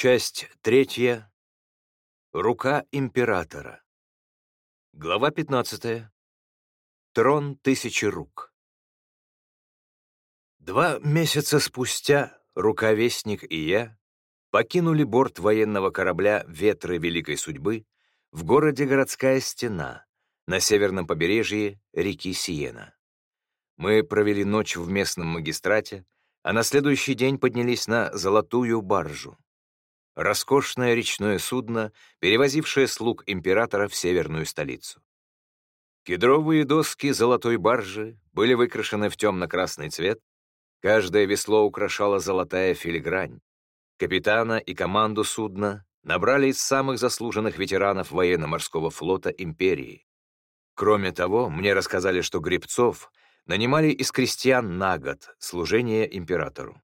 Часть третья. Рука императора. Глава 15. Трон тысячи рук. Два месяца спустя Рукавестник и я покинули борт военного корабля «Ветры Великой Судьбы» в городе Городская Стена на северном побережье реки Сиена. Мы провели ночь в местном магистрате, а на следующий день поднялись на Золотую баржу роскошное речное судно, перевозившее слуг императора в северную столицу. Кедровые доски золотой баржи были выкрашены в темно-красный цвет, каждое весло украшала золотая филигрань. Капитана и команду судна набрали из самых заслуженных ветеранов военно-морского флота империи. Кроме того, мне рассказали, что гребцов нанимали из крестьян на год служения императору.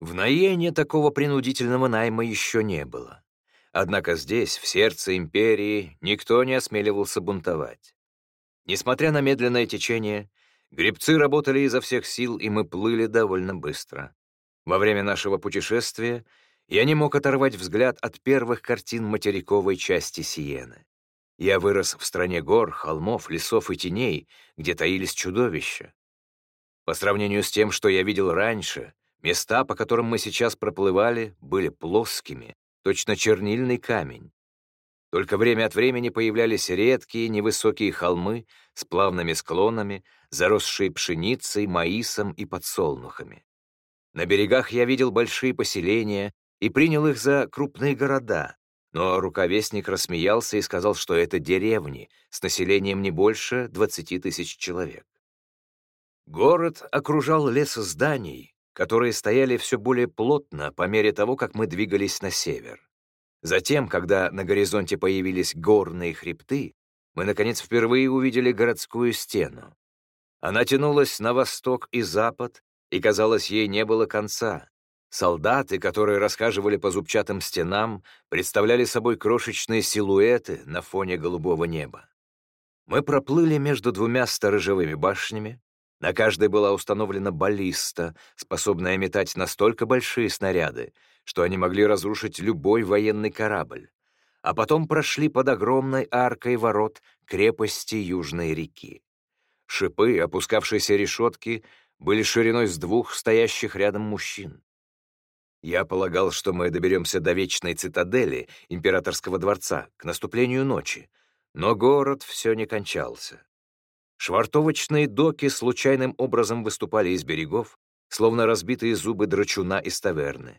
В Наене такого принудительного найма еще не было. Однако здесь, в сердце империи, никто не осмеливался бунтовать. Несмотря на медленное течение, гребцы работали изо всех сил, и мы плыли довольно быстро. Во время нашего путешествия я не мог оторвать взгляд от первых картин материковой части Сиены. Я вырос в стране гор, холмов, лесов и теней, где таились чудовища. По сравнению с тем, что я видел раньше, Места, по которым мы сейчас проплывали, были плоскими, точно чернильный камень. Только время от времени появлялись редкие невысокие холмы с плавными склонами, заросшие пшеницей, маисом и подсолнухами. На берегах я видел большие поселения и принял их за крупные города, но рукавестник рассмеялся и сказал, что это деревни с населением не больше 20 тысяч человек. Город окружал лес зданий, которые стояли все более плотно по мере того, как мы двигались на север. Затем, когда на горизонте появились горные хребты, мы, наконец, впервые увидели городскую стену. Она тянулась на восток и запад, и, казалось, ей не было конца. Солдаты, которые расхаживали по зубчатым стенам, представляли собой крошечные силуэты на фоне голубого неба. Мы проплыли между двумя сторожевыми башнями, на каждой была установлена баллиста, способная метать настолько большие снаряды, что они могли разрушить любой военный корабль. А потом прошли под огромной аркой ворот крепости Южной реки. Шипы, опускавшиеся решетки, были шириной с двух стоящих рядом мужчин. Я полагал, что мы доберемся до вечной цитадели императорского дворца к наступлению ночи, но город все не кончался. Швартовочные доки случайным образом выступали из берегов, словно разбитые зубы драчуна из таверны.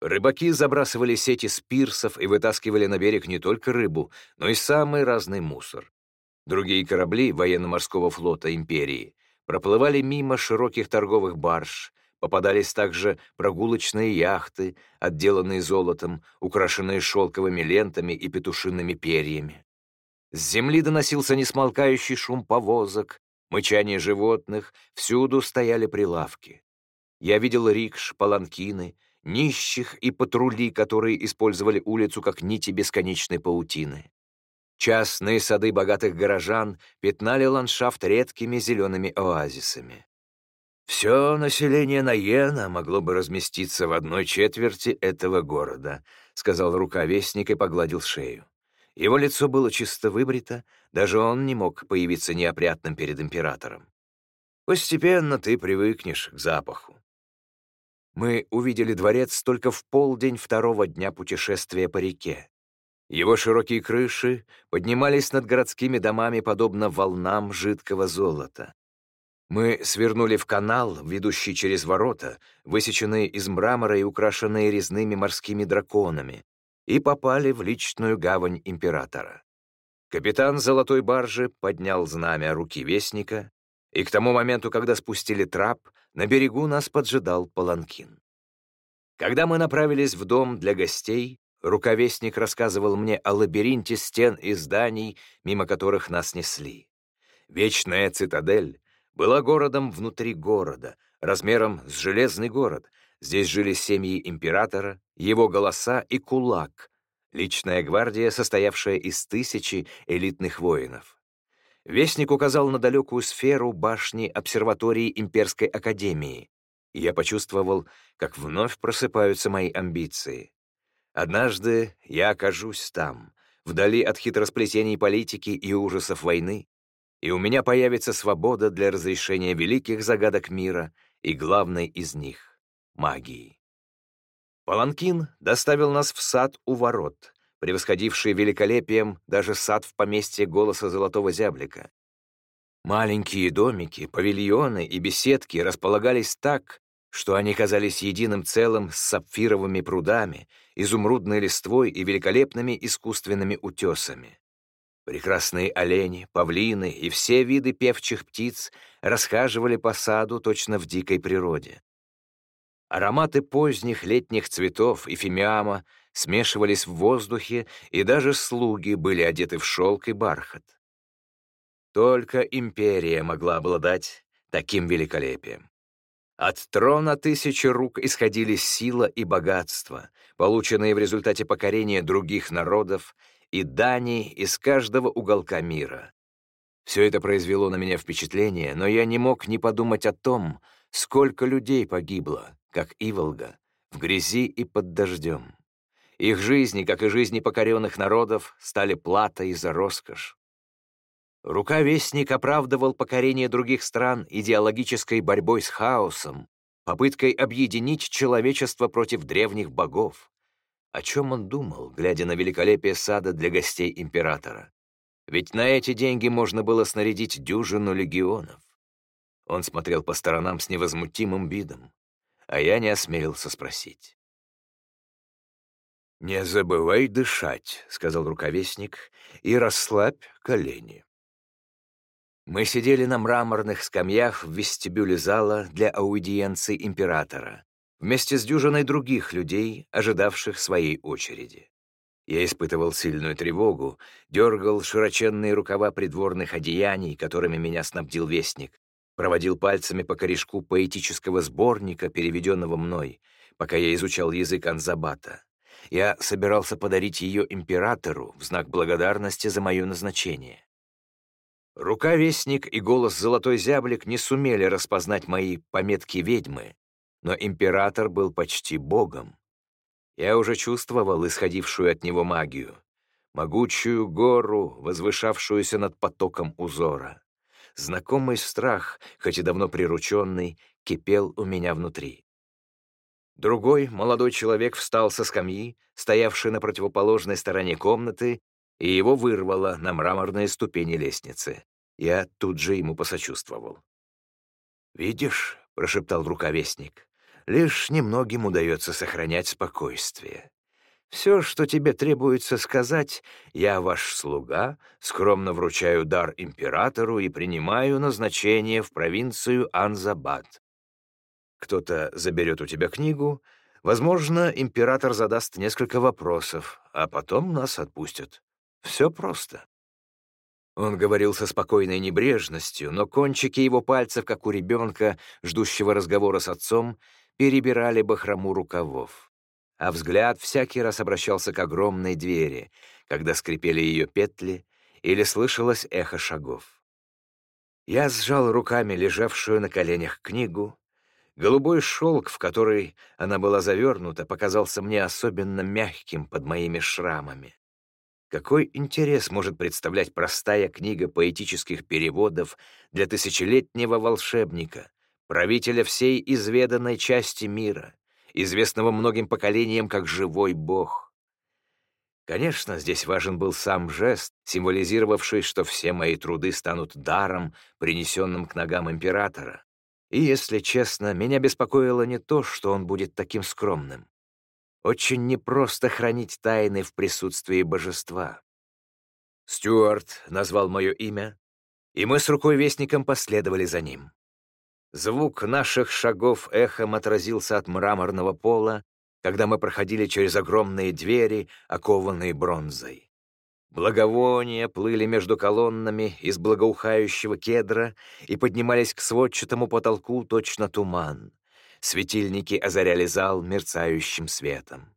Рыбаки забрасывали сети с пирсов и вытаскивали на берег не только рыбу, но и самый разный мусор. Другие корабли военно-морского флота империи проплывали мимо широких торговых барж, попадались также прогулочные яхты, отделанные золотом, украшенные шелковыми лентами и петушиными перьями. С земли доносился несмолкающий шум повозок, мычание животных, всюду стояли прилавки. Я видел рикш, паланкины, нищих и патрули, которые использовали улицу как нити бесконечной паутины. Частные сады богатых горожан пятнали ландшафт редкими зелеными оазисами. «Все население Наена могло бы разместиться в одной четверти этого города», — сказал рукавестник и погладил шею. Его лицо было чисто выбрито, даже он не мог появиться неопрятным перед императором. Постепенно ты привыкнешь к запаху. Мы увидели дворец только в полдень второго дня путешествия по реке. Его широкие крыши поднимались над городскими домами подобно волнам жидкого золота. Мы свернули в канал, ведущий через ворота, высеченные из мрамора и украшенные резными морскими драконами, и попали в личную гавань императора. Капитан золотой баржи поднял знамя руки вестника, и к тому моменту, когда спустили трап, на берегу нас поджидал паланкин. Когда мы направились в дом для гостей, руковестник рассказывал мне о лабиринте стен и зданий, мимо которых нас несли. Вечная цитадель была городом внутри города, размером с железный город, Здесь жили семьи императора, его голоса и кулак, личная гвардия, состоявшая из тысячи элитных воинов. Вестник указал на далекую сферу башни обсерватории Имперской Академии. я почувствовал, как вновь просыпаются мои амбиции. Однажды я окажусь там, вдали от хитросплетений политики и ужасов войны, и у меня появится свобода для разрешения великих загадок мира и главной из них — магии. Паланкин доставил нас в сад у ворот, превосходивший великолепием даже сад в поместье голоса Золотого Зяблика. Маленькие домики, павильоны и беседки располагались так, что они казались единым целым с сапфировыми прудами, изумрудной листвой и великолепными искусственными утесами. Прекрасные олени, павлины и все виды певчих птиц расхаживали по саду точно в дикой природе. Ароматы поздних летних цветов и фимиама смешивались в воздухе, и даже слуги были одеты в шелк и бархат. Только империя могла обладать таким великолепием. От трона тысячи рук исходили сила и богатство, полученные в результате покорения других народов и дани из каждого уголка мира. Все это произвело на меня впечатление, но я не мог не подумать о том, сколько людей погибло, как Иволга, в грязи и под дождем. Их жизни, как и жизни покоренных народов, стали платой за роскошь. Рукавестник оправдывал покорение других стран идеологической борьбой с хаосом, попыткой объединить человечество против древних богов. О чем он думал, глядя на великолепие сада для гостей императора? Ведь на эти деньги можно было снарядить дюжину легионов. Он смотрел по сторонам с невозмутимым видом, а я не осмелился спросить. «Не забывай дышать», — сказал рукавестник, — «и расслабь колени». Мы сидели на мраморных скамьях в вестибюле зала для аудиенции императора, вместе с дюжиной других людей, ожидавших своей очереди. Я испытывал сильную тревогу, дергал широченные рукава придворных одеяний, которыми меня снабдил вестник, проводил пальцами по корешку поэтического сборника, переведенного мной, пока я изучал язык Анзабата. Я собирался подарить ее императору в знак благодарности за мое назначение. Рука-вестник и голос Золотой Зяблик не сумели распознать мои пометки ведьмы, но император был почти богом. Я уже чувствовал исходившую от него магию, могучую гору, возвышавшуюся над потоком узора. Знакомый страх, хоть и давно прирученный, кипел у меня внутри. Другой молодой человек встал со скамьи, стоявшей на противоположной стороне комнаты, и его вырвало на мраморные ступени лестницы. Я тут же ему посочувствовал. «Видишь», — прошептал рукавестник, — «лишь немногим удается сохранять спокойствие. Все, что тебе требуется сказать, я ваш слуга, скромно вручаю дар императору и принимаю назначение в провинцию Анзабад. Кто-то заберет у тебя книгу, возможно, император задаст несколько вопросов, а потом нас отпустят. Все просто. Он говорил со спокойной небрежностью, но кончики его пальцев, как у ребенка, ждущего разговора с отцом, перебирали бахрому рукавов. А взгляд всякий раз обращался к огромной двери, когда скрипели ее петли или слышалось эхо шагов. Я сжал руками лежавшую на коленях книгу. Голубой шелк, в который она была завернута, показался мне особенно мягким под моими шрамами. Какой интерес может представлять простая книга поэтических переводов для тысячелетнего волшебника, правителя всей изведанной части мира, известного многим поколениям как живой бог? Конечно, здесь важен был сам жест, символизировавший, что все мои труды станут даром, принесенным к ногам императора. И, если честно, меня беспокоило не то, что он будет таким скромным. Очень непросто хранить тайны в присутствии божества. Стюарт назвал мое имя, и мы с рукой-вестником последовали за ним. Звук наших шагов эхом отразился от мраморного пола, когда мы проходили через огромные двери, окованные бронзой. Благовония плыли между колоннами из благоухающего кедра и поднимались к сводчатому потолку точно туман. Светильники озаряли зал мерцающим светом.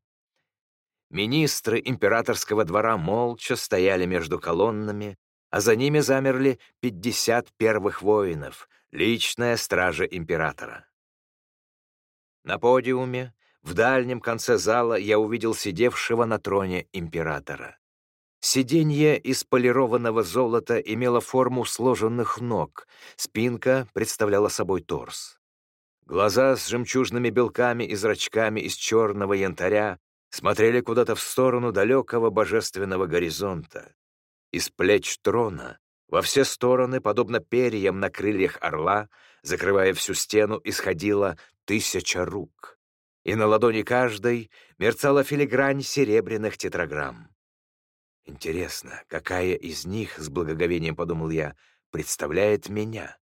Министры императорского двора молча стояли между колоннами, а за ними замерли пятьдесят первых воинов, личная стража императора. На подиуме, в дальнем конце зала, я увидел сидевшего на троне императора. Сиденье из полированного золота имело форму сложенных ног, спинка представляла собой торс. Глаза с жемчужными белками и зрачками из черного янтаря смотрели куда-то в сторону далекого божественного горизонта. Из плеч трона во все стороны, подобно перьям на крыльях орла, закрывая всю стену, исходила тысяча рук. И на ладони каждой мерцала филигрань серебряных тетраграмм. Интересно, какая из них, с благоговением подумал я, представляет меня?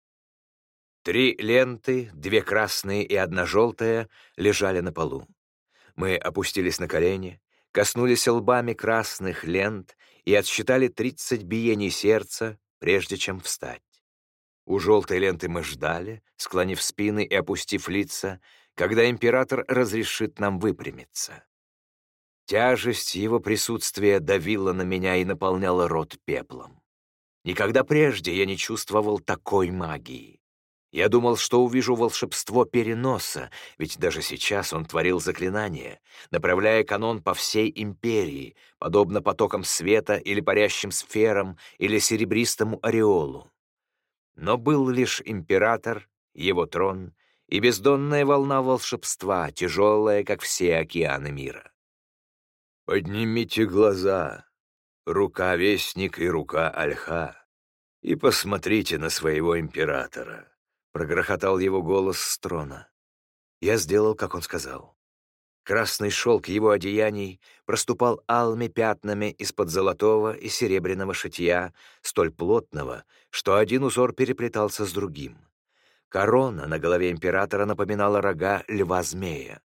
Три ленты, две красные и одна желтая, лежали на полу. Мы опустились на колени, коснулись лбами красных лент и отсчитали тридцать биений сердца, прежде чем встать. У желтой ленты мы ждали, склонив спины и опустив лица, когда император разрешит нам выпрямиться. Тяжесть его присутствия давила на меня и наполняла рот пеплом. Никогда прежде я не чувствовал такой магии. Я думал, что увижу волшебство переноса, ведь даже сейчас он творил заклинания, направляя канон по всей империи, подобно потокам света или парящим сферам или серебристому ореолу. Но был лишь император, его трон и бездонная волна волшебства, тяжелая, как все океаны мира. Поднимите глаза, рука Вестник и рука Альха, и посмотрите на своего императора, — прогрохотал его голос с трона. Я сделал, как он сказал. Красный шелк его одеяний проступал алыми пятнами из-под золотого и серебряного шитья, столь плотного, что один узор переплетался с другим. Корона на голове императора напоминала рога льва-змея.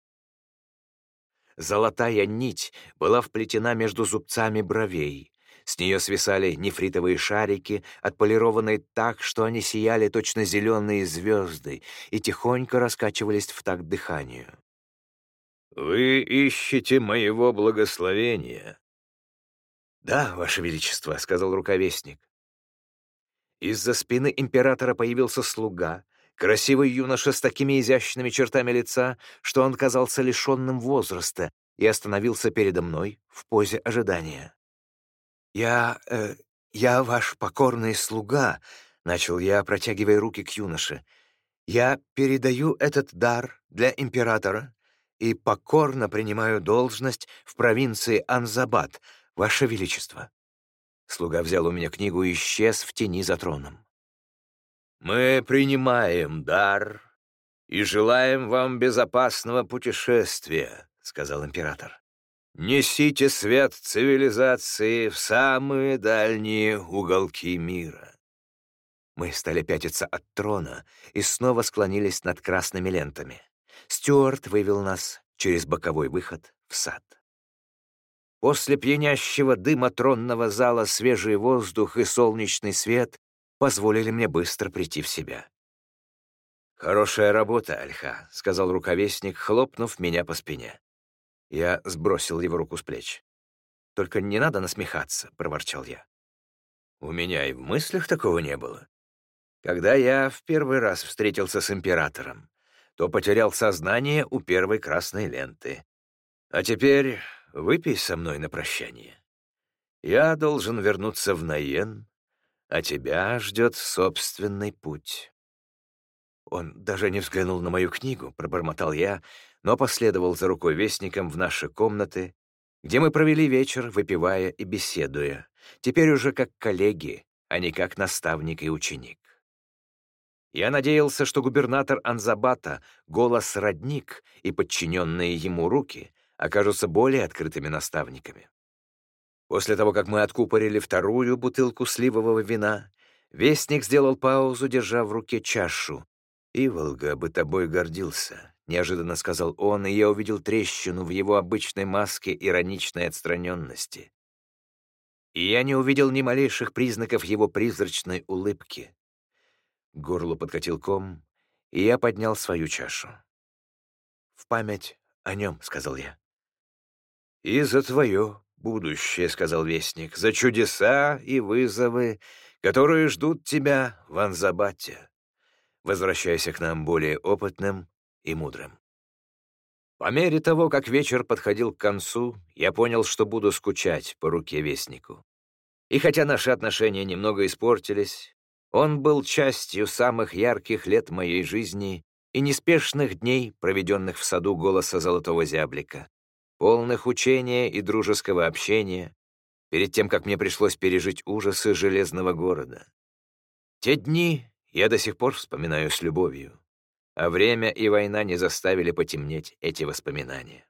Золотая нить была вплетена между зубцами бровей. С нее свисали нефритовые шарики, отполированные так, что они сияли точно зеленые звезды и тихонько раскачивались в такт дыханию. «Вы ищете моего благословения?» «Да, Ваше Величество», — сказал руковестник. Из-за спины императора появился слуга, Красивый юноша с такими изящными чертами лица, что он казался лишенным возраста, и остановился передо мной в позе ожидания. «Я... Э, я ваш покорный слуга», — начал я, протягивая руки к юноше. «Я передаю этот дар для императора и покорно принимаю должность в провинции Анзабад, ваше величество». Слуга взял у меня книгу и исчез в тени за троном. Мы принимаем дар и желаем вам безопасного путешествия, сказал император. Несите свет цивилизации в самые дальние уголки мира. Мы стали пятиться от трона и снова склонились над красными лентами. Стюарт вывел нас через боковой выход в сад. После пьянящего дыма тронного зала свежий воздух и солнечный свет позволили мне быстро прийти в себя. «Хорошая работа, Альха», — сказал руковестник, хлопнув меня по спине. Я сбросил его руку с плеч. «Только не надо насмехаться», — проворчал я. У меня и в мыслях такого не было. Когда я в первый раз встретился с императором, то потерял сознание у первой красной ленты. А теперь выпей со мной на прощание. Я должен вернуться в Наен а тебя ждет собственный путь». Он даже не взглянул на мою книгу, пробормотал я, но последовал за рукой вестником в наши комнаты, где мы провели вечер, выпивая и беседуя, теперь уже как коллеги, а не как наставник и ученик. Я надеялся, что губернатор Анзабата, голос-родник и подчиненные ему руки окажутся более открытыми наставниками. После того, как мы откупорили вторую бутылку сливового вина, Вестник сделал паузу, держа в руке чашу. «Иволга бы тобой гордился», — неожиданно сказал он, и я увидел трещину в его обычной маске ироничной отстраненности. И я не увидел ни малейших признаков его призрачной улыбки. К горлу подкатил ком, и я поднял свою чашу. «В память о нем», — сказал я. «И за твое будущее», — сказал Вестник, — «за чудеса и вызовы, которые ждут тебя в Анзабате. Возвращайся к нам более опытным и мудрым». По мере того, как вечер подходил к концу, я понял, что буду скучать по руке Вестнику. И хотя наши отношения немного испортились, он был частью самых ярких лет моей жизни и неспешных дней, проведенных в саду голоса Золотого Зяблика, полных учения и дружеского общения, перед тем, как мне пришлось пережить ужасы Железного города. Те дни я до сих пор вспоминаю с любовью, а время и война не заставили потемнеть эти воспоминания.